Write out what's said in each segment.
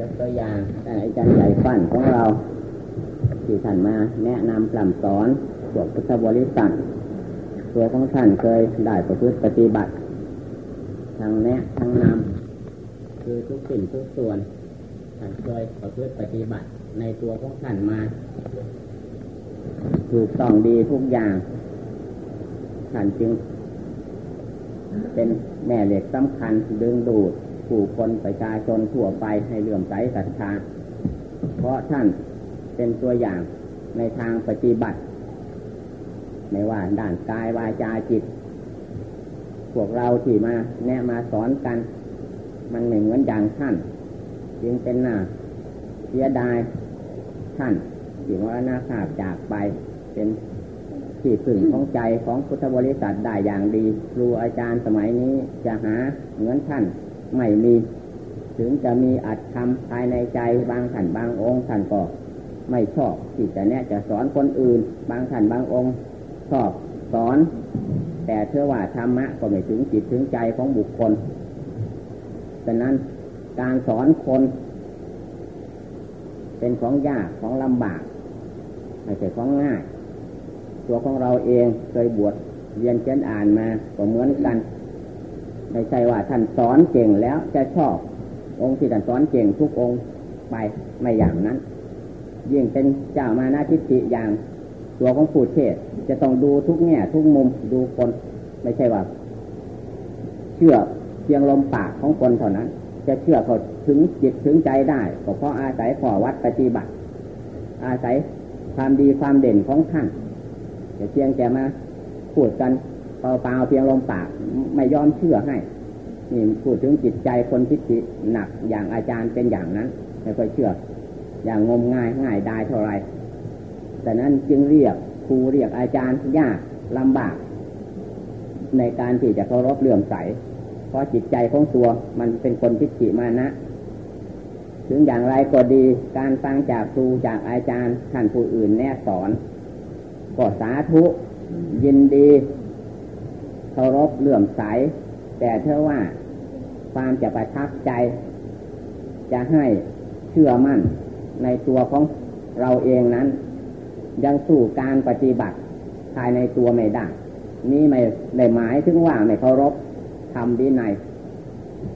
ยกตัวอย่างท่านอาจารย์ใหญ่ฟันของเรา ที่ท่านมาแนะนำปล่ำสอนพวกพุทธบริษัทตัวของท่านเคยได้ประพฤติปฏิบัติทางแนะทางนำคือทุกสิ่งทุกส่วนท่านเคยประพฤติปฏิบัติในตัวของท่านมาถูกต้องดีทุกอย่างท่านจึงเป็นแม่เหล็กสำคัญดึงดูด ผู้คนประชาชนทั่วไปให้เลื่อมใสศรัทธา เพราะท่านเป็นตัวอย่างในทางปฏิบัติ ไม่ว่าด้านกายวาจาจิต พวกเราที่มาแนะมาสอนกัน มันไม่เหมือนอย่างท่าน จึงเป็นหน้าเสียดายท่านที่มรณภาพจากไปเป็นที่พึ่งของใจของพุทธบริษัทได้อย่างดี ครูอาจารย์สมัยนี้จะหาเหมือนท่าน ไม่มี ถึงจะมีอัดทำภายในใจบางท่านบางองค์ท่านก็ไม่ชอบที่จะแนะจะสอนคนอื่น บางท่านบางองค์ ชอบสอน แต่เชื่อว่าธรรมะก็ไม่ถึงจิตถึงใจของบุคคลฉะนั้นการสอนคน เป็นของยากของลำบากไม่ใช่ของง่าย ตัวของเราเองเคยบวชเรียนเขียนอ่านมาก็เหมือนกัน ไม่ใช่ว่าท่านสอนเก่งแล้วจะชอบ องค์ที่ท่านสอนเก่งทุกองค์ไปไม่อย่างนั้น ยิ่งเป็นเจ้ามานาทิฏฐิอย่างตัวของผู้เทศจะต้องดูทุกแง่ทุกมุมดูคนไม่ใช่ว่าเชื่อเพียงลมปากของคนเท่านั้น จะเชื่อเขาถึงจิตถึงใจได้ก็เพราะอาศัยขอวัดปฏิบัติ อาศัยความดีความเด่นของท่านจะเพียงแต่มาพูดกัน เปล่าเพียงลมปากไม่ยอมเชื่อให้นี่พูดถึงจิตใจคนทิฏฐิหนักอย่างอาจารย์เป็นอย่างนั้นไม่ค่อยเชื่อ อย่างงมง่ายง่ายได้เท่าไรแต่นั้นจึงเรียกครูเรียกอาจารย์ยากลำบาก ในการที่จะเคารพเลื่อมใส เพราะจิตใจของตัวมันเป็นคนทิฏฐิมานะ ถึงอย่างไรก็ดีการฟังจากครูจากอาจารย์ท่านผู้อื่นแนะสอน ก็สาธุยินดี เคารพเลื่อมใส แต่เท่าว่าความจะประทับใจ จะให้เชื่อมั่นในตัวของเราเองนั้น ยังสู่การปฏิบัติภายในตัวไม่ได้ นี่ไม่ได้หมายถึงว่าไม่เคารพทำดีใน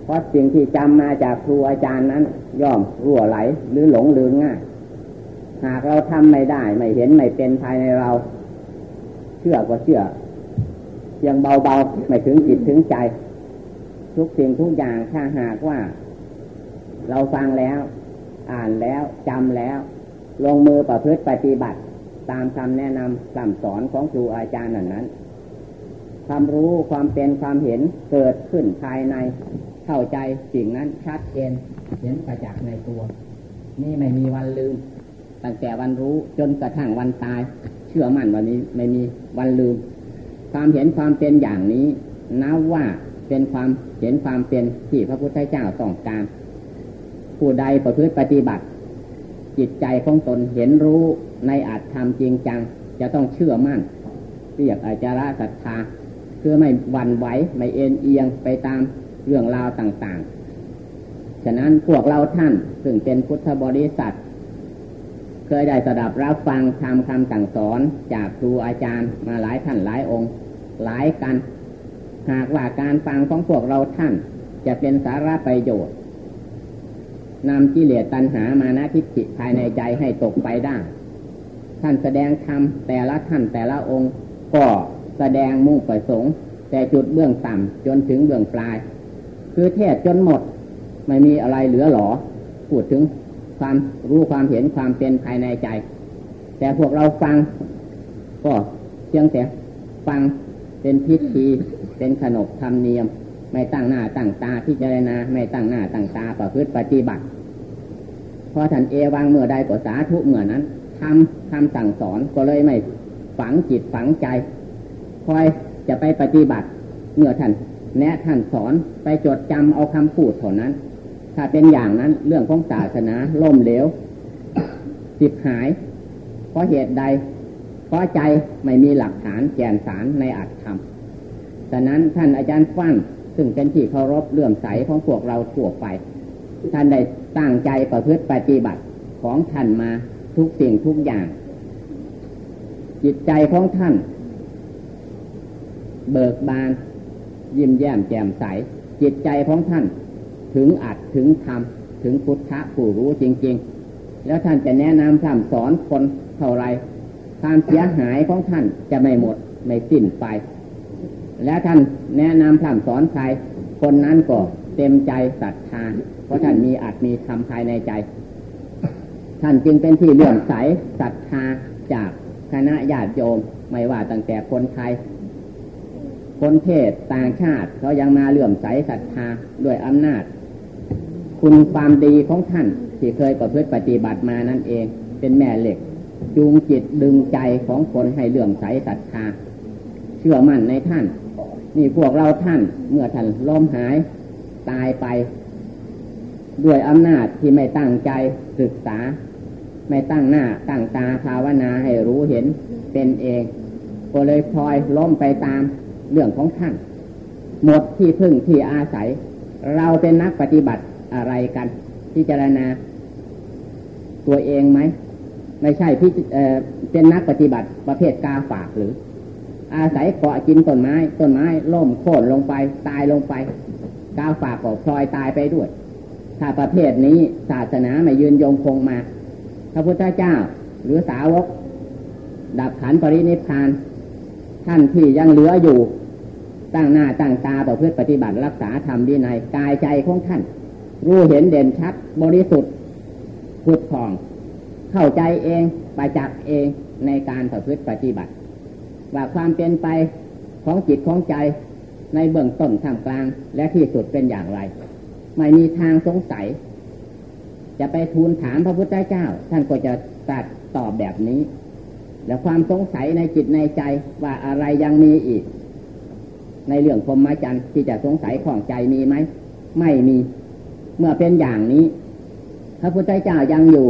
เพราะสิ่งที่จำมาจากครูอาจารย์นั้น ย่อมรั่วไหลหรือหลงลืมง่าย หากเราทำไม่ได้ ไม่เห็นไม่เป็นภายในเรา เชื่อก็เชื่อ ยังเบาๆไม่ถึงจิตถึงใจ ทุกสิ่งทุกอย่างถ้าหากว่า เราฟังแล้ว อ่านแล้วจำแล้ว ลงมือประพฤติปฏิบัติ ตามคำแนะนำคำสอนของครูอาจารย์นั้นนั้นความรู้ความเป็นความเห็นเกิดขึ้นภายในเข้าใจสิ่งนั้นชัดเจนเห็นประจักษ์ในตัว นี่ไม่มีวันลืม ตั้งแต่วันรู้จนกระทั่งวันตาย เชื่อมั่นวันนี้ไม่มีวันลืม ความเห็นความเป็นอย่างนี้นับว่าเป็นความเห็นความเป็นที่พระพุทธเจ้าต้องการ ผู้ใดประพฤติปฏิบัติ จิตใจของตนเห็นรู้ในอาจทำจริงจัง จะต้องเชื่อมั่นเรียกอาจาระศรัทธาเพื่อไม่หวั่นไหวไม่เอ็นเอียงไปตามเรื่องราวต่างๆ ฉะนั้นพวกเราท่านซึ่งเป็นพุทธบริษัท เคยได้สดับรับฟังทำคำสั่งสอนจากครูอาจารย์มาหลายท่านหลายองค์ หลายกัน หากว่าการฟังของพวกเราท่าน จะเป็นสาระประโยชน์นำกิเลสตัณหามานะทิฏฐิภายในใจให้ตกไปได้ ท่านแสดงธรรมแต่ละท่านแต่ละองค์ ก็แสดงมุ่งประสงค์ แต่จุดเบื้องต่ำจนถึงเบื้องปลาย คือเทศจนหมด ไม่มีอะไรเหลือหรอ พูดถึงความรู้ความเห็นความเป็นภายในใจ แต่พวกเราฟังก็เพียงแต่ฟัง เป็นพิธีเป็นขนบธรรมเนียม ไม่ตั้งหน้าตั้งตาพิจารณาไม่ตั้งหน้าตั้งตาประพฤติปฏิบัติพอท่านเอวังเมื่อใดก็สาธุเมื่อนั้นทำคำสั่งสอนก็เลยไม่ฝังจิตฝังใจ คอยจะไปปฏิบัติ เมื่อท่านแนะท่านสอนไปจดจำเอาคำพูดเท่านั้น ถ้าเป็นอย่างนั้นเรื่องของศาสนาล่มเหลวจิบหาย เพราะเหตุใด ราะใจไม่มีหลักฐานแกนสารในอัตธรรมฉะนั้นท่านอาจารย์ฟั่นซึ่งเป็นที่เคารพเลื่อมใสของพวกเราทั่วไป ท่านได้ตั้งใจประพฤติปฏิบัติของท่านมาทุกสิ่งทุกอย่าง จิตใจของท่าน เบิกบาน ยิ้มแย้มแจ่มใส จิตใจของท่านถึงอัดถึงทำถึงพุทธะผู้รู้จริง ๆ แล้วท่านจะแนะนำคำสอนคนเท่าไร ความเสียหายของท่านจะไม่หมดไม่สิ้นไป และท่านแนะนำคำสอนใคร คนนั้นก็เต็มใจศรัทธาเพราะท่านมีอัดมีทำภายในใจ ท่านจึงเป็นที่เลื่อมใสศรัทธาจากคณะญาติโยมไม่ว่าตั้งแต่คนไทย คนเทศต่างชาติเขายังมาเลื่อมใสศรัทธาด้วยอำนาจ คุณความดีของท่านที่เคยประพฤติปฏิบัติมานั่นเอง เป็นแม่เหล็ก จูงจิตดึงใจของคนให้เลื่อมใสศรัทธา เชื่อมั่นในท่าน นี่พวกเราท่านเมื่อท่านล้มหายตายไป ด้วยอำนาจที่ไม่ตั้งใจศึกษา ไม่ตั้งหน้าตั้งตาภาวนาให้รู้เห็นเป็นเองก็เลยพลอยล้มไปตามเรื่องของท่าน หมดที่พึ่งที่อาศัย เราเป็นนักปฏิบัติอะไรกันพิจารณา ตัวเองไหม ไม่ใช่พี่เป็นนักปฏิบัติประเภทกาฝากหรือ อาศัยเกาะกินต้นไม้ต้นไม้ล่มโค่นลงไปตายลงไป กาฝากก็พลอยตายไปด้วย ถ้าประเภทนี้ศาสนาไม่ยืนยงคงมาพระพุทธเจ้าหรือสาวก ดับขันปรินิพานท่านที่ยังเหลืออยู่ ตั้งหน้าตั้งตาประพฤติปฏิบัติรักษาธรรมดีในกายใจของท่าน รู้เห็นเด่นชัดบริสุทธิ์พุทธอง เข้าใจเองประจักษ์เองในการประพฤติปฏิบัติ ว่าความเป็นไปของจิตของใจในเบื้องต้นท่ามกลางและที่สุดเป็นอย่างไร ไม่มีทางสงสัย จะไปทูลถามพระพุทธเจ้า ท่านก็จะตัดตอบแบบนี้ แล้วความสงสัยในจิตในใจว่าอะไรยังมีอีก ในเรื่องพรหมจรรย์ที่จะสงสัยของใจมีไหม ไม่มี เมื่อเป็นอย่างนี้ พระพุทธเจ้ายังอยู่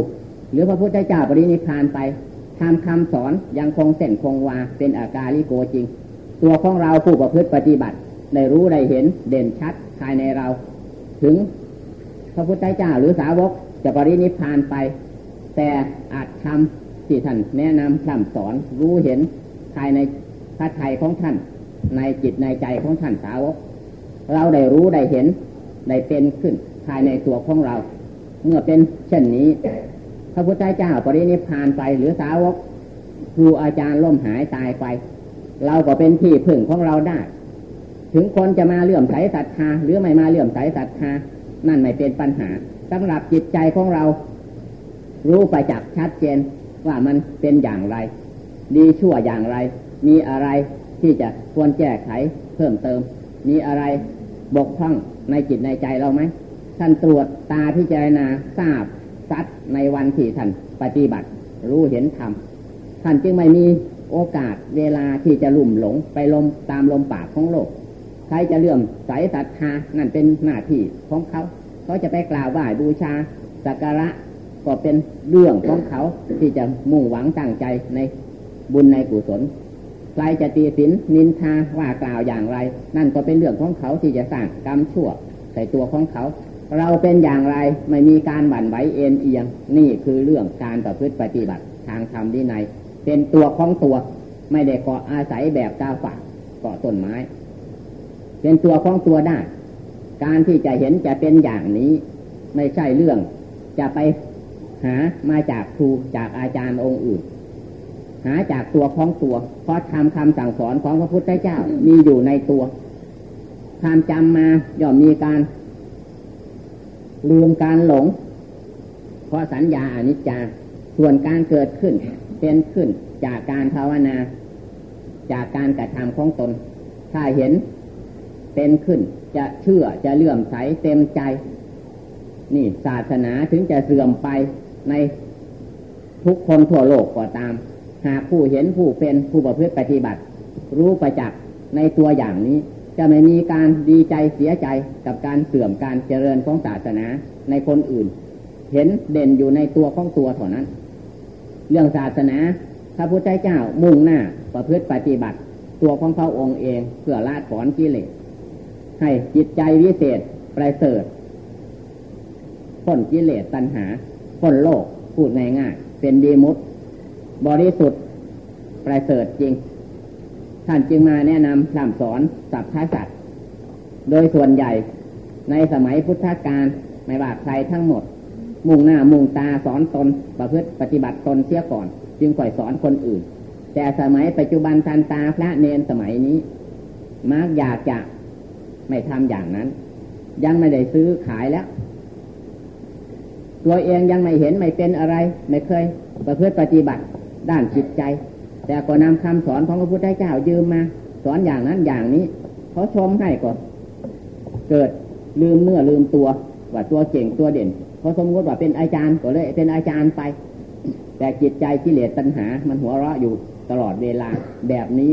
หรือพระพุทธเจ้าปรินิพานไปทำคำสอนยังคงเส้นคงวาเป็นอาการลิโกจริง ตัวของเราผู้ประพฤติปฏิบัติได้รู้ได้เห็นเด่นชัดภายในเรา ถึงพระพุทธเจ้าหรือสาวกจะปรินิพานไป แต่อาจทำที่ท่านแนะนำคำสอนรู้เห็นภายในพระทัยของท่าน ในจิตในใจของท่านสาวก เราได้รู้ได้เห็นได้เป็นขึ้นภายในตัวของเรา เมื่อเป็นเช่นนี้ พระพุทธเจ้าปรินิพานไปหรือสาวกครูอาจารย์ล่มหายตายไป เราก็เป็นที่พึ่งของเราได้ ถึงคนจะมาเลื่อมใสศรัทธาหรือไม่มาเลื่อมใสศรัทธานั่นไม่เป็นปัญหาสำหรับจิตใจของเรา รู้ไปจักชัดเจนว่ามันเป็นอย่างไร ดีชั่วอย่างไร มีอะไรที่จะควรแก้ไขเพิ่มเติม มีอะไรบกพร่องในจิตในใจเราไหมท่านตรวจตาพิจารณาทราบ ซัดในวันที่ท่านปฏิบัติ รู้เห็นธรรมท่านจึงไม่มีโอกาสเวลาที่จะลุ่มหลงไปลมตามลมปากของโลก ใครจะเลื่อมใสศรัทธานั่นเป็นหน้าที่ของเขา เขาจะไปกล่าวไหว้บูชาสักการะก็เป็นเรื่องของเขาที่จะมุ่งหวังตั้งใจในบุญในกุศลใครจะตีสินนินทาว่ากล่าวอย่างไร นั่นก็เป็นเรื่องของเขาที่จะสร้างกรรมชั่วใส่ตัวของเขา เราเป็นอย่างไรไม่มีการหวั่นไหวเอ็นเอียง นี่คือเรื่องการประพฤติปฏิบัติทางธรรมดีในเป็นตัวของตัวไม่ได้เกาะอาศัยแบบกาฝากเกาะต้นไม้ เป็นตัวของตัวได้ การที่จะเห็นจะเป็นอย่างนี้ ไม่ใช่เรื่อง จะไปหามาจากครูจากอาจารย์องค์อื่น หาจากตัวของตัวเพราะทำคำสั่งสอนของพระพุทธเจ้ามีอยู่ในตัวความจำมาย่อมมีการ ลืมการหลง เพราะสัญญาอนิจจา ส่วนการเกิดขึ้น เป็นขึ้นจากการภาวนา จากการกระทำของตน ถ้าเห็นเป็นขึ้นจะเชื่อจะเลื่อมใสเต็มใจ นี่ศาสนาถึงจะเสื่อมไปในทุกคนทั่วโลกก็ตาม หากผู้เห็นผู้เป็นผู้ประพฤติปฏิบัติ รู้ประจักษ์ในตัวอย่างนี้ จะไม่มีการดีใจเสียใจกับการเสื่อมการเจริญของศาสนาในคนอื่น เห็นเด่นอยู่ในตัวของตัวเท่านั้น เรื่องศาสนาพระพุทธเจ้ามุ่งหน้าประพฤติปฏิบัติ ตัวของเขาองค์เองเพื่อละถอนกิเลสให้จิตใจวิเศษประเสริฐพ้นกิเลสตัณหาพ้นโลกพูดง่ายๆเป็นดีมุตบริสุทธิ์ประเสริฐจริง ท่านจึงมาแนะนำคำสอนสัพพสัตว์โดยส่วนใหญ่ในสมัยพุทธกาลไม่ว่าใครทั้งหมด มุ่งหน้ามุ่งตาสอนตนประพฤติปฏิบัติตนเสียก่อน จึงค่อยสอนคนอื่น แต่สมัยปัจจุบันทันตาพระเนนสมัยนี้มักอยากจะไม่ทำอย่างนั้น ยังไม่ได้ซื้อขายแล้ว ตัวเองยังไม่เห็นไม่เป็นอะไร ไม่เคย ประพฤติปฏิบัติด้านจิตใจ แต่ก็นำคำสอนของพระพุทธเจ้ายืมมา สอนอย่างนั้นอย่างนี้เขาชมให้ก่อนเกิดลืมเนื้อลืมตัว ว่าตัวเก่งตัวเด่นเพอสมมติว่าเป็นอาจารย์ก็เลย เป็นอาจารย์ไป แต่จิตใจกิเลสตัณหา มันหัวเราะอยู่ตลอดเวลาแบบนี้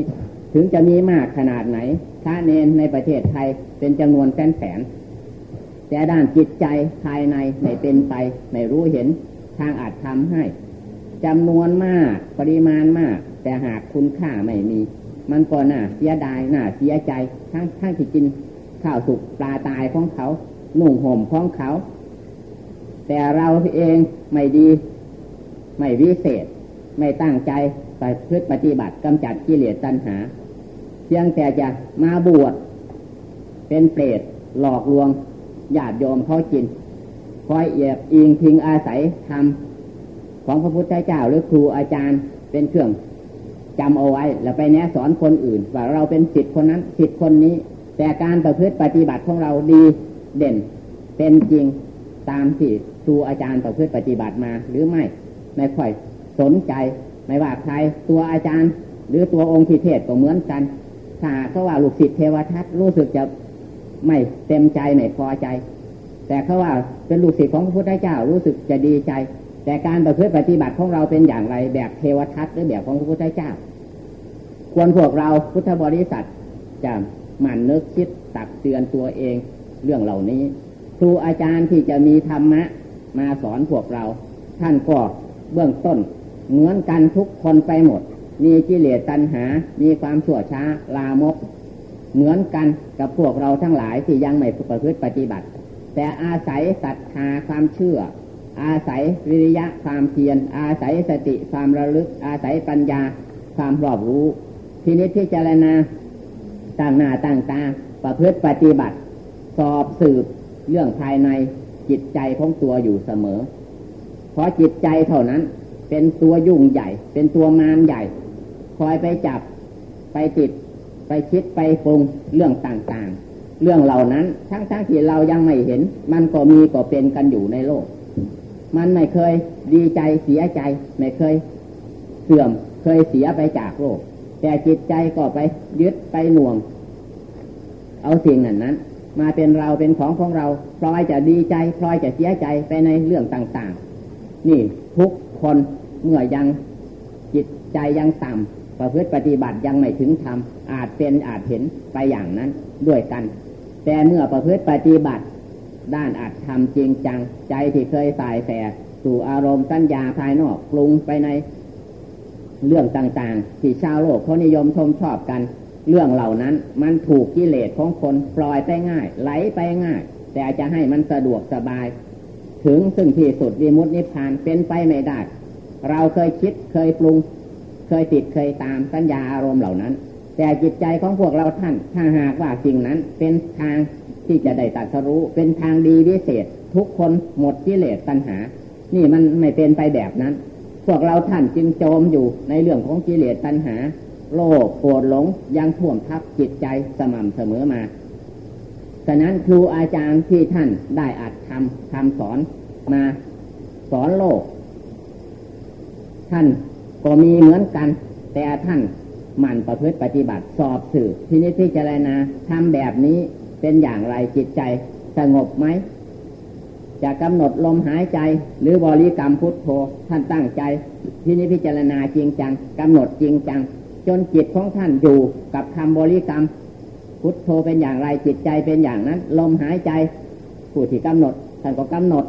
ถึงจะมีมากขนาดไหนพระเนนในประเทศไทยเป็นจำนวนแสนแสนแต่ด้านจิตใจภายในไม่เป็นไปไม่รู้เห็นทางอาจทำให้จำนวนมากปริมาณมาก แต่หากคุณค่าไม่มี มันก็น่าเสียดายน่าเสียใจทั้งทั้งที่กินข้าวสุกปลาตายของเขานุ่งห่มของเขา แต่เราเองไม่ดี ไม่วิเศษ ไม่ตั้งใจไปพฤติปฏิบัติกำจัดกิเลสตัณหา เพียงแต่จะมาบวชเป็นเปรตหลอกลวงญาติโยมเขากินคอยเอียบอิงพิงอาศัยทำของพระพุทธเจ้าหรือครูอาจารย์เป็นเครื่อง จำเอาไว้แล้วไปแนะสอนคนอื่น ว่าเราเป็นสิทธิ์คนนั้นสิทธิ์คนนี้ แต่การประพฤติปฏิบัติของเราดีเด่น เป็นจริงตามที่ครูอาจารย์ประพฤติปฏิบัติมาหรือไม่ไม่ค่อยสนใจไม่ว่าใครตัวอาจารย์ หรือตัวองค์พิเทศก็เหมือนกันถ้าเขาว่าลูกศิษย์เทวทัตรู้สึกจะไม่เต็มใจไม่พอใจ แต่เขาว่าเป็นลูกศิษย์ของพระพุทธเจ้ารู้สึกจะดีใจ แต่การประพฤติปฏิบัติของเราเป็นอย่างไร แบบเทวทัตหรือแบบของพระพุทธเจ้า ควรพวกเราพุทธบริษัทจะหมั่นนึกคิดตักเตือนตัวเองเรื่องเหล่านี้ ครูอาจารย์ที่จะมีธรรมะมาสอนพวกเรา ท่านก็เบื้องต้น เหมือนกันทุกคนไปหมด มีกิเลสตัณหา มีความชั่วช้าลามก เหมือนกันกับพวกเราทั้งหลายที่ยังไม่ประพฤติปฏิบัติ แต่อาศัยศรัทธาความเชื่อ อาศัยวิริยะความเพียร อาศัยสติความระลึก อาศัยปัญญาความรอบรู้ทีนี้ที่เจรณาต่างหน้าต่างตาประพฤติปฏิบัติ สอบสืบเรื่องภายในจิตใจของตัวอยู่เสมอ เพราะจิตใจเท่านั้น เป็นตัวยุ่งใหญ่ เป็นตัวมารใหญ่ คอยไปจับไปติด ไปคิดไปปรุงเรื่องต่างๆ เรื่องเหล่านั้นทั้งๆทที่เรายังไม่เห็น มันก็มีก็เป็นกันอยู่ในโลก มันไม่เคยดีใจเสียใจ ไม่เคยเสื่อมเคยเสียไปจากโลก แต่จิตใจก็ไปยึดไปหน่วง เอาสิ่งนั้นนั้น มาเป็นเราเป็นของของเราพลอยจะดีใจพลอยจะเสียใจไปในเรื่องต่างๆ นี่ทุกคนเมื่อยังจิตใจยังต่ำประพฤติปฏิบัติยังไม่ถึงธรรมอาจเป็นอาจเห็นไปอย่างนั้นด้วยกัน แต่เมื่อประพฤติปฏิบัติ ด้านอาจทำจริงจัง ใจที่เคยสายแสสู่อารมณ์สัญญาภายนอกปรุงไปในเรื่องต่างๆ ที่ชาวโลกเขานิยมชมชอบกัน เรื่องเหล่านั้นมันถูกกิเลสของคนปล่อยไปง่าย ไหลไปง่าย แต่จะให้มันสะดวกสบาย ถึงซึ่งที่สุดวิมุตตินิพพานเป็นไปไม่ได้ เราเคยคิดเคยปรุง เคยติดเคยตามสัญญาอารมณ์เหล่านั้น แต่จิตใจของพวกเราท่าน ถ้าหากว่าสิ่งนั้นเป็นทางที่จะได้ตัดสู้ เป็นทางดีวิเศษ ทุกคนหมดกิเลสตัณหา นี่มันไม่เป็นไปแบบนั้น พวกเราท่านจึงโจมอยู่ในเรื่องของกิเลสตัณหา โลภโกรธหลงยังท่วมทับจิตใจสม่ำเสมอมาฉะนั้นครูอาจารย์ที่ท่านได้อัดทำทำสอนมาสอนโลก ท่านก็มีเหมือนกัน แต่ท่าน มั่นประพฤติปฏิบัติสอบสื่อที่นิพิจารณาทำแบบนี้เป็นอย่างไรจิตใจสงบไหมจะกำหนดลมหายใจ หรือบริกรรมพุทโธท่านตั้งใจ ที่นี้พิจารณาจริงจังกำหนดจริงจัง จนจิตของท่านอยู่กับคำบริกรรม พุทโธเป็นอย่างไรจิตใจเป็นอย่างนั้น ลมหายใจผู้ที่กำหนดท่านก็กำหนด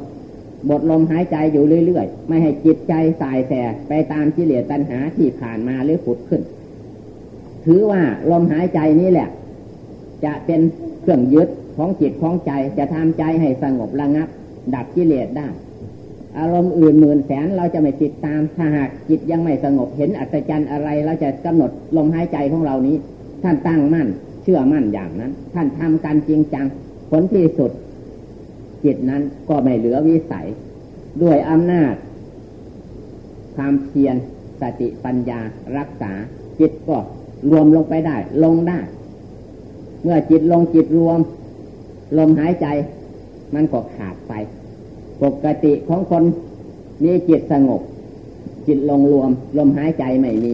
บทลมหายใจอยู่เรื่อยๆ ไม่ให้จิตใจสายแสไปตามกิเลสตัณหาที่ผ่านมาหรือผุดขึ้น ถือว่าลมหายใจนี้แหละ จะเป็นเครื่องยึดของจิตของใจจะทำใจให้สงบระงับ ดับกิเลสได้ อารมณ์อื่นหมื่นแสนเราจะไม่ติดตามถ้าหากจิตยังไม่สงบเห็นอัศจรรย์อะไรเราจะกำหนดลมหายใจของเรานี้ ท่านตั้งมั่น เชื่อมั่นอย่างนั้น ท่านทำการจริงจังผลที่สุด จิตนั้นก็ไม่เหลือวิสัย ด้วยอำนาจความเพียรสติปัญญารักษาจิตก็ รวมลงไปได้ ลงได้ เมื่อจิตลงจิตรวม ลมหายใจ มันก็ขาดไป ปกติของคนมีจิตสงบ จิตลงรวม ลมหายใจไม่มี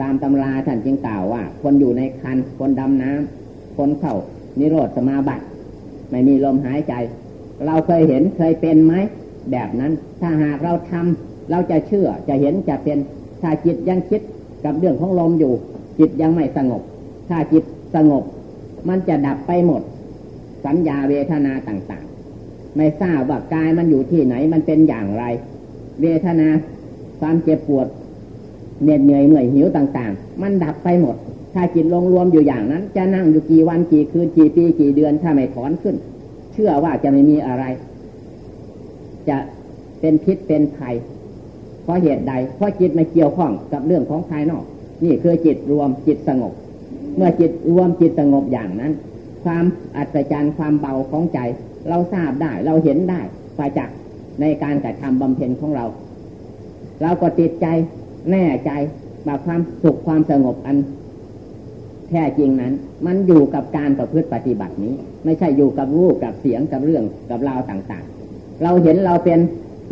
ตามตำราท่านจึงกล่าวว่า คนอยู่ในคัน คนดำน้ำคนเข้า นิโรธสมาบัติ ไม่มีลมหายใจ เราเคยเห็นเคยเป็นไหมแบบนั้น ถ้าหากเราทำเราจะเชื่อจะเห็นจะเป็นถ้าจิตยังคิดกับเรื่องของลมอยู่ จิตยังไม่สงบ ถ้าจิตสงบ มันจะดับไปหมด สัญญาเวทนาต่างๆ ไม่ทราบว่ากายมันอยู่ที่ไหนมันเป็นอย่างไร เวทนาความเจ็บปวดเหน็ดเหนื่อยเหนื่อยหิวต่างๆ มันดับไปหมด ถ้าจิตลงรวมอยู่อย่างนั้น จะนั่งอยู่กี่วันกี่คืนกี่ปีกี่เดือนถ้าไม่ถอนขึ้น เชื่อว่าจะไม่มีอะไร จะเป็นพิษเป็นภัยเพราะเหตุใด เพราะจิตไม่เกี่ยวข้องกับเรื่องของภายนอก นี่คือจิตรวมจิตสงบ เมื่อจิตรวมจิตสงบอย่างนั้น ความอัศจรรย์ความเบาของใจ เราทราบได้เราเห็นได้ไปจากในการกระทำบำเพ็ญของเรา เราก็ติดใจแน่ใจว่าความสุขความสงบอัน แท้จริงนั้น มันอยู่กับการประพฤติปฏิบัตินี้ ไม่ใช่อยู่กับรูปกับเสียงกับเรื่องกับราวต่างๆ เราเห็นเราเป็น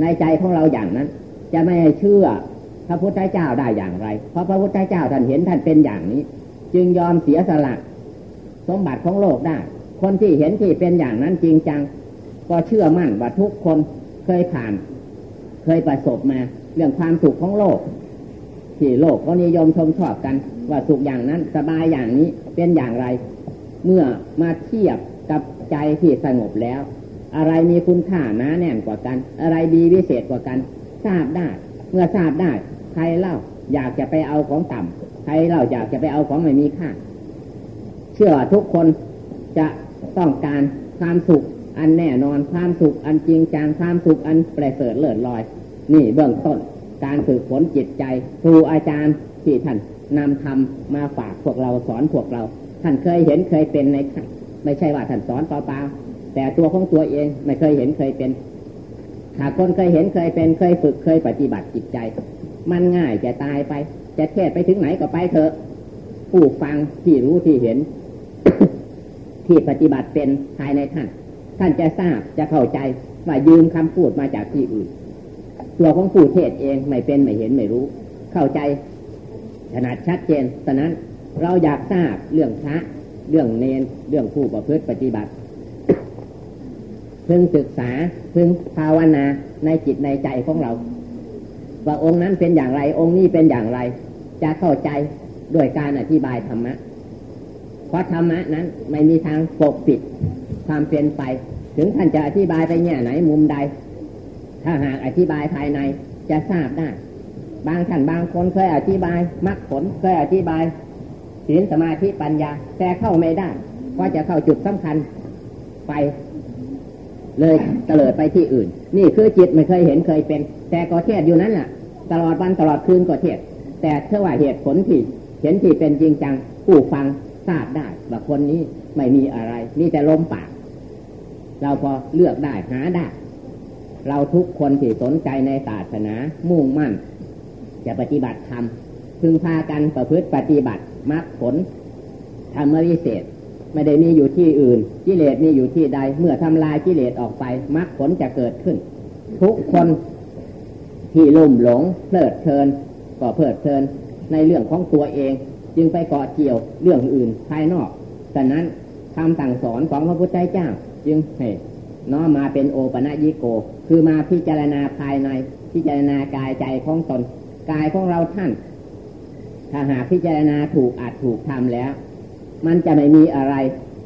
ในใจของเราอย่างนั้น จะไม่เชื่อ พระพุทธเจ้าได้อย่างไร เพราะพระพุทธเจ้าท่านเห็นท่านเป็นอย่างนี้ จึงยอมเสียสละสมบัติของโลกได้ คนที่เห็นที่เป็นอย่างนั้นจริงจัง ก็เชื่อมั่นว่าทุกคนเคยผ่าน เคยประสบมา เรื่องความสุขของโลก ที่โลกก็นิยมชมชอบกัน ว่าสุขอย่างนั้นสบายอย่างนี้เป็นอย่างไร เมื่อมาเทียบกับใจที่สงบแล้ว อะไรมีคุณค่านาแน่นกว่ากัน อะไรดีวิเศษกว่ากัน ทราบได้ เมื่อทราบได้ ใครเล่าอยากจะไปเอาของต่ำใครเล่าอยากจะไปเอาของไม่มีค่า เชื่อทุกคนจะต้องการความสุขอันแน่นอนความสุขอันจริงจังความสุขอันประเสริฐเลิศลอย นี่เบื้องต้น การฝึกฝนจิตใจครูอาจารย์ที่ท่านนำทำมาฝากพวกเราสอนพวกเรา ท่านเคยเห็นเคยเป็นในไม่ใช่ว่าท่านสอนเปล่าๆแต่ตัวของตัวเองไม่เคยเห็นเคยเป็นหากคนเคยเห็นเคยเป็นเคยฝึกเคยปฏิบัติจิตใจ มันง่ายจะตายไป จะเทศไปถึงไหนก็ไปเถอะ ผู้ฟังที่รู้ที่เห็น ที่ปฏิบัติเป็นภายในท่าน ท่านจะทราบจะเข้าใจว่ายืมคำพูดมาจากที่อื่นตัวของผู้เทศเองไม่เป็นไม่เห็นไม่รู้ เข้าใจขนาดชัดเจนฉะนั้นเราอยากทราบเรื่องพระเรื่องเนนเรื่องผู้ประพฤติปฏิบัติพึงศึกษาพึงภาวนาในจิตในใจของเรา ว่าองค์นั้นเป็นอย่างไร องค์นี้เป็นอย่างไร จะเข้าใจด้วยการอธิบายธรรมะ เพราะธรรมะนั้นไม่มีทางปกปิดความเป็นไป ถึงท่านจะอธิบายไปแง่ไหนมุมใด ถ้าหากอธิบายภายในจะทราบได้ บางท่านบางคนเคยอธิบายมรรคผลเคยอธิบายศีลสมาธิปัญญา แต่เข้าไม่ได้เพราะจะเข้าจุดสำคัญไป เลยเตลิดไปที่อื่น นี่คือจิตไม่เคยเห็นเคยเป็น แต่ก็เทศอยู่นั้นแหละ ตลอดวันตลอดคืนก็เทศ แต่เท่าว่าเหตุผลที่เห็นที่เป็นจริงจังผู้ฟังทราบได้ว่าคนนี้ไม่มีอะไร มีแต่ลมปาก เราพอเลือกได้หาได้ เราทุกคนที่สนใจในศาสนามุ่งมั่น จะปฏิบัติธรรมพึงพากันประพฤติปฏิบัติมรรคผลธรรมวิเศษไม่ได้มีอยู่ที่อื่น กิเลสมีอยู่ที่ใด เมื่อทำลายกิเลสออกไปมรรคผลจะเกิดขึ้น ทุกคน ที่ลุ่มหลงเพลิดเพลินก็เพลิดเพลินในเรื่องของตัวเอง จึงไปเกาะเกี่ยวเรื่องอื่นภายนอกฉะนั้นคำสั่งสอนของพระพุทธเจ้า จึงให้น้อมมาเป็นโอปะยิโก คือมาพิจารณาภายในพิจารณากายใจของตน กายของเราท่าน ถ้าหากพิจารณาถูกอาจถูกทำแล้ว มันจะไม่มีอะไร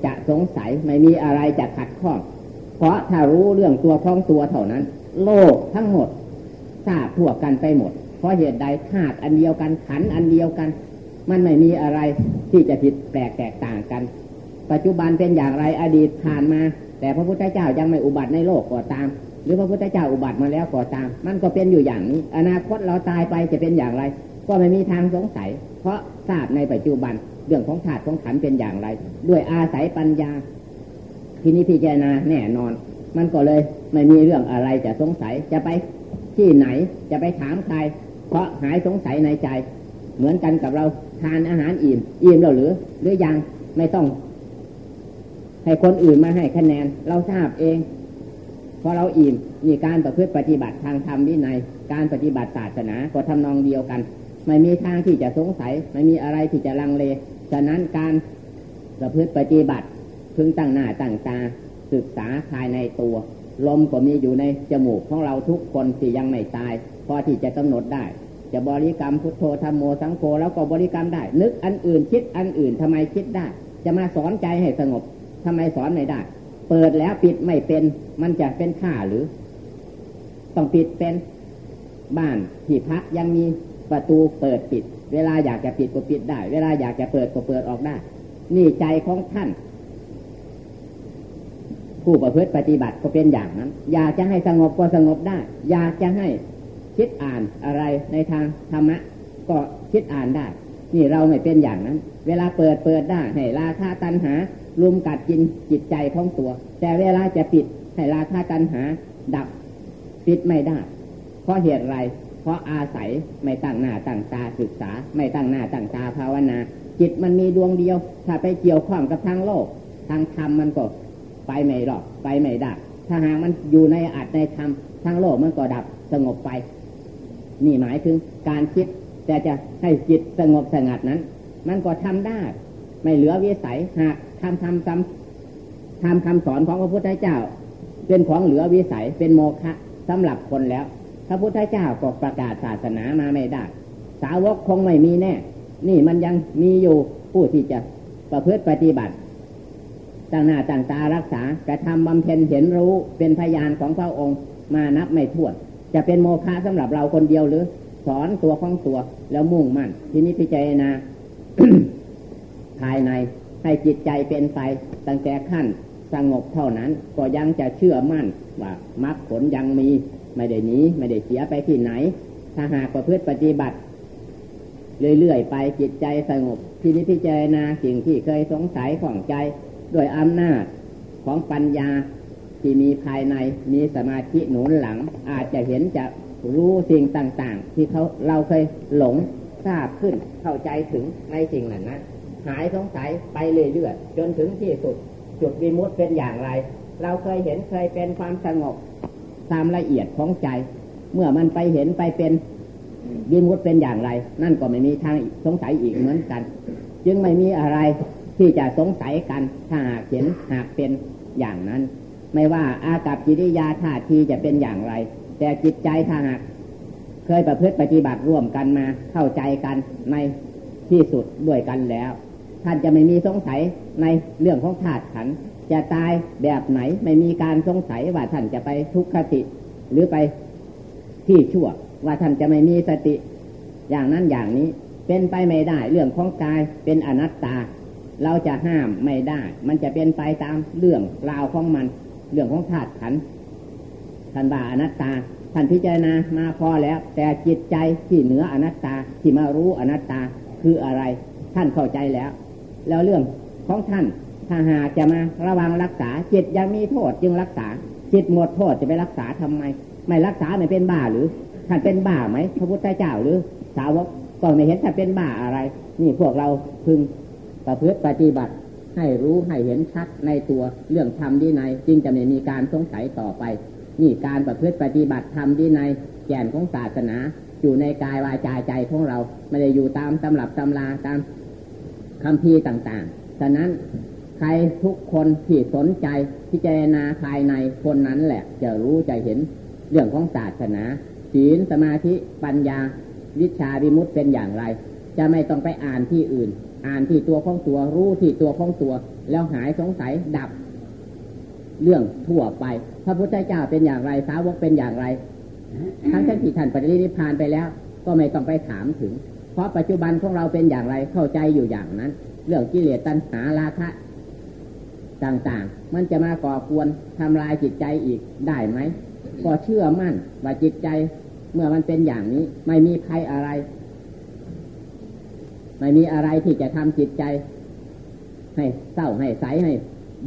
จะสงสัยไม่มีอะไรจะขัดข้อง เพราะถ้ารู้เรื่องตัวของตัวเท่านั้น โลกทั้งหมด ทราบทั่วกันไปหมด เพราะเหตุใดธาตุอันเดียวกันขันอันเดียวกัน มันไม่มีอะไรที่จะผิดแปลกแตกต่างกัน ปัจจุบันเป็นอย่างไรอดีตผ่านมา แต่พระพุทธเจ้ายังไม่อุบัติในโลกก็ตาม หรือพระพุทธเจ้าอุบัติมาแล้วก็ตาม มันก็เป็นอยู่อย่างนี้ อนาคตเราตายไปจะเป็นอย่างไร ก็ไม่มีทางสงสัย เพราะทราบในปัจจุบันเรื่องของธาตุของขันเป็นอย่างไร ด้วยอาศัยปัญญาที่นี้พิจารณาแน่นอน มันก็เลยไม่มีเรื่องอะไรจะสงสัยจะไป ที่ไหนจะไปถามใคร เพราะหายสงสัยในใจ เหมือนกันกับเราทานอาหารอิ่ม อิ่มแล้วหรือ หรือยังไม่ต้อง ให้คนอื่นมาให้คะแนน เราทราบเองพอเราอิ่มมีการประพฤติปฏิบัติทางธรรมวินัยการปฏิบัติศาสนาก็ทำนองเดียวกัน ไม่มีทางที่จะสงสัย ไม่มีอะไรที่จะลังเล ฉะนั้นการประพฤติปฏิบัติ พึงตั้งหน้าตั้งตาศึกษาภายในตัว ลมก็มีอยู่ในจมูกของเราทุกคนที่ยังไม่ตาย พอที่จะกำหนดได้ จะบริกรรมพุทโธธรรมโมสังโฆแล้วก็บริกรรมได้ นึกอันอื่นคิดอันอื่นทำไมคิดได้ จะมาสอนใจให้สงบทำไมสอนไม่ได้ เปิดแล้วปิดไม่เป็น มันจะเป็นข่าหรือ ต้องปิดเป็นบ้านที่พักยังมีประตูเปิดปิด เวลาอยากจะปิดก็ปิดได้ เวลาอยากจะเปิดก็เปิดออกได้ นี่ใจของท่าน ผู้ประพฤติปฏิบัติก็เป็นอย่างนั้น อยากจะให้สงบก็สงบได้ อยากจะให้คิดอ่านอะไรในทางธรรมะ ก็คิดอ่านได้ นี่เราไม่เป็นอย่างนั้น เวลาเปิดเปิดได้ให้ราคาตันหาลุมกัดกินจิตใจของตัว แต่เวลาจะปิดให้ราคาตันหา ดับปิดไม่ได้ เพราะเหตุไร เพราะอาศัยไม่ตั้งหน้าตั้งตาศึกษา ไม่ตั้งหน้าตั้งตาภาวนา จิตมันมีดวงเดียว ถ้าไปเกี่ยวข้องกับทางโลก ทางธรรมมันก็ ไปไม่หรอกไปไม่ได้ถ้าหากมันอยู่ในอัตในธรรมทางโลกมันก็ดับสงบไป นี่หมายถึงการคิด แต่จะให้จิตสงบสงัดนั้น มันก็ทำได้ ไม่เหลือวิสัยหากทำทำทำทำคำสอนของพระพุทธเจ้า เป็นของเหลือวิสัยเป็นโมฆะสำหรับคนแล้วพระพุทธเจ้าก็ประกาศศาสนามาไม่ได้ สาวกคงไม่มีแน่ นี่มันยังมีอยู่ผู้ที่จะประพฤติปฏิบัติ ต่างหน้าต่างตารักษากระทำบำเพ็ญเห็นรู้เป็นพยานของพระองค์มานับไม่ถ้วน จะเป็นโมฆะสำหรับเราคนเดียวหรือ สอนตัวของตัวแล้วมุ่งมั่น ที่นี้พิจารณาภายในให้จิตใจเป็นไปตั้งแต่ขั้นสงบเท่านั้น ก็ยังจะเชื่อมั่นว่ามรรคผลยังมี ไม่ได้หนีไม่ได้เสียไปที่ไหน ถ้าหากประพฤติปฏิบัติ เรื่อยๆไปจิตใจสงบ ที่นี้พิจารณาสิ่งที่เคยสงสัยของใจ ด้วยอำนาจของปัญญาที่มีภายในมีสมาธิหนุนหลัง อาจจะเห็นจะรู้สิ่งต่าง ๆ ที่เขาเราเคยหลงทราบขึ้นเข้าใจถึงในสิ่งเหล่านั้นหายสงสัยไปเรื่อยๆจนถึงที่สุด จุดวิมุตเป็นอย่างไร เราเคยเห็นเคยเป็นความสงบตามละเอียดของใจ เมื่อมันไปเห็นไปเป็นวิมุตเป็นอย่างไร นั่นก็ไม่มีทางสงสัยอีกเหมือนกัน จึงไม่มีอะไร ที่จะสงสัยกันถ้าหากเห็นหากเป็นอย่างนั้น ไม่ว่าอากับกิริยาท่าทีจะเป็นอย่างไร แต่จิตใจถ้าหากเคยประพฤติปฏิบัติร่วมกันมาเข้าใจกันในที่สุดด้วยกันแล้ว ท่านจะไม่มีสงสัยในเรื่องของธาตุขันจะตายแบบไหนไม่มีการสงสัยว่าท่านจะไปทุกขติ หรือไปที่ชั่ว ว่าท่านจะไม่มีสติ อย่างนั้นอย่างนี้เป็นไปไม่ได้เรื่องของกายเป็นอนัตตา เราจะห้ามไม่ได้ มันจะเป็นไปตามเรื่องราวของมัน เรื่องของธาตุขันท่านบาอนัตตา ท่านพิจารณามาพอแล้ว แต่จิตใจที่เหนืออนัตตาที่มารู้อนัตตาคืออะไร ท่านเข้าใจแล้ว แล้วเรื่องของท่านถ้าหาจะมาระวังรักษา จิตยังมีโทษจึงรักษา จิตหมดโทษจะไปรักษาทำไม ไม่รักษาไม่เป็นบ้าหรือท่านเป็นบ้าไหมพระพุทธเจ้าหรือ สาวกก็ไม่เห็นท่านเป็นบ้าอะไร นี่พวกเราพึง ประพฤติปฏิบัติให้รู้ให้เห็นชัดในตัวเรื่องธรรมดีในจึงจะไม่มีการสงสัยต่อไป นี่การประพฤติปฏิบัติธรรมดีในแก่นของศาสนา อยู่ในกายวาจาใจของเราไม่ได้อยู่ตามตำรับตำราตามคำพีต่างๆฉะนั้นใครทุกคนที่สนใจพิจารณาภายในคนนั้นแหละ จะรู้จะเห็นเรื่องของศาสนาศีลสมาธิปัญญา วิชาวิมุตเป็นอย่างไร จะไม่ต้องไปอ่านที่อื่น อ่านที่ตัวของตัวรู้ที่ตัวของตัว แล้วหายสงสัยดับ เรื่องทั่วไป พระพุทธเจ้าเป็นอย่างไรสาวกเป็นอย่างไร ทั้งท่านที่ท่านปฏิริพานไปแล้ว ก็ไม่ต้องไปถามถึง เพราะปัจจุบันของเราเป็นอย่างไรเข้าใจอยู่อย่างนั้น เรื่องกิเลสตัณหาราคะต่างๆ มันจะมาก่อกวนทำลายจิตใจอีกได้ไหม ก็เชื่อมั่นว่าจิตใจเมื่อมันเป็นอย่างนี้ ไม่มีใครอะไร ไม่มีอะไรที่จะทำจิตใจ ให้เศร้าให้ใสให้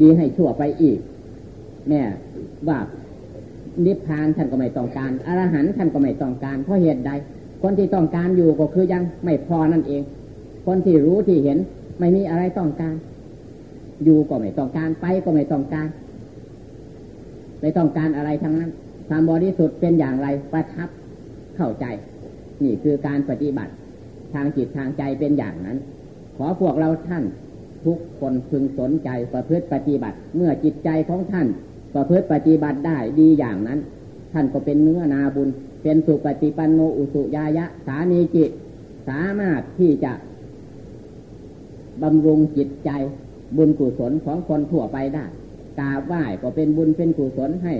ดีให้ชั่วไปอีก แม่ว่านิพพานท่านก็ไม่ต้องการอรหันต์ท่านก็ไม่ต้องการเพราะเหตุใด คนที่ต้องการอยู่ก็คือยังไม่พอนั่นเอง คนที่รู้ที่เห็น ไม่มีอะไรต้องการ อยู่ก็ไม่ต้องการไปก็ไม่ต้องการ ไม่ต้องการอะไรทั้งนั้นความบริสุทธิ์เป็นอย่างไรประทับเข้าใจ นี่คือการปฏิบัติ ทางจิตทางใจเป็นอย่างนั้น ขอพวกเราท่านทุกคนพึงสนใจประพฤติปฏิบัติ เมื่อจิตใจของท่าน ประพฤติปฏิบัติได้ดีอย่างนั้น ท่านก็เป็นเนื้อนาบุญ เป็นสุปฏิปันโนอุสุยายะ สานีจิต สามารถที่จะบำรุงจิตใจบุญกุศลของคนทั่วไปได้กราบไหว้ก็เป็นบุญเป็นกุศลให้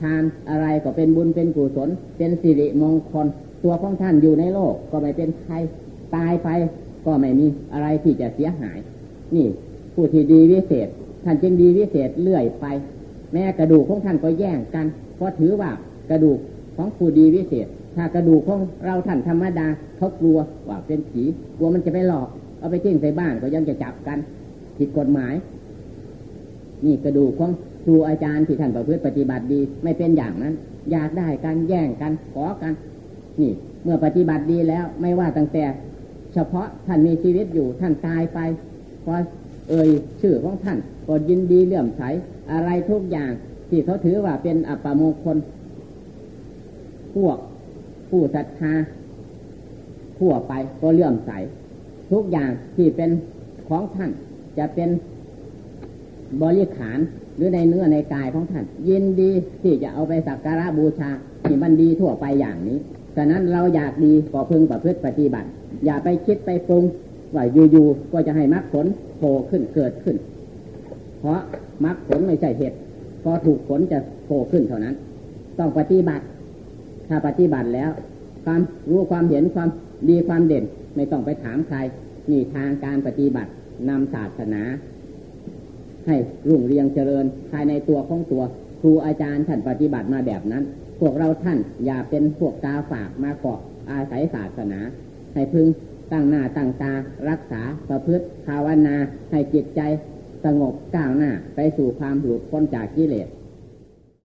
ทานอะไรก็เป็นบุญเป็นกุศล เป็นสิริมงคล ตัวของท่านอยู่ในโลกก็ไม่เป็นใคร ตายไปก็ไม่มีอะไรที่จะเสียหาย นี่ ผู้ที่ดีวิเศษ ท่านจึงดีวิเศษเรื่อยไป แม้กระดูกของท่านก็แย่งกัน เพราะถือว่ากระดูกของผู้ดีวิเศษ ถ้ากระดูกของเราท่านธรรมดาเขากลัวว่าเป็นผีกลัวมันจะไปหลอก เอาไปทิ้งใส่บ้านก็ยังจะจับกันผิดกฎหมาย นี่กระดูกของครูอาจารย์ที่ท่านประพฤติปฏิบัติดีไม่เป็นอย่างนั้น อยากได้กันแย่งกันขอกัน นี่ เมื่อปฏิบัติดีแล้วไม่ว่าตั้งแต่ เฉพาะท่านมีชีวิตอยู่ท่านตายไปพอเอ่ยชื่อของท่านก็ยินดีเลื่อมใสอะไรทุกอย่างที่เขาถือว่าเป็นอัปมงคล พวกผู้ศรัทธาทั่วไปก็เลื่อมใส ทุกอย่างที่เป็นของท่านจะเป็นบริขารหรือในเนื้อในกายของท่าน ยินดีที่จะเอาไปสักการะบูชาที่มันดีทั่วไปอย่างนี้ฉะนั้นเราอยากดีก็พึงประพฤติปฏิบัติ อย่าไปคิดไปปรุงว่าอยู่ๆก็จะให้มรรคผลโผล่ขึ้นเกิดขึ้น เพราะมรรคผลไม่ใช่เหตุพอถูกผลจะโผล่ขึ้นเท่านั้น ต้องปฏิบัติ ถ้าปฏิบัติแล้ว ความรู้ความเห็นความดีความเด่น ไม่ต้องไปถามใครนี่ทางการปฏิบัตินำศาสนา ให้รุ่งเรืองเจริญ ภายในตัวของตัว ครูอาจารย์ท่านปฏิบัติมาแบบนั้น พวกเราท่านอย่าเป็นพวกตาฝากมาเกาะอาศัยศาสนา ให้พึงตั้งหน้าตั้งตา รักษาประพฤติภาวนา ให้จิตใจสงบก้าวหน้า ไปสู่ความหลุดพ้นจากกิเลส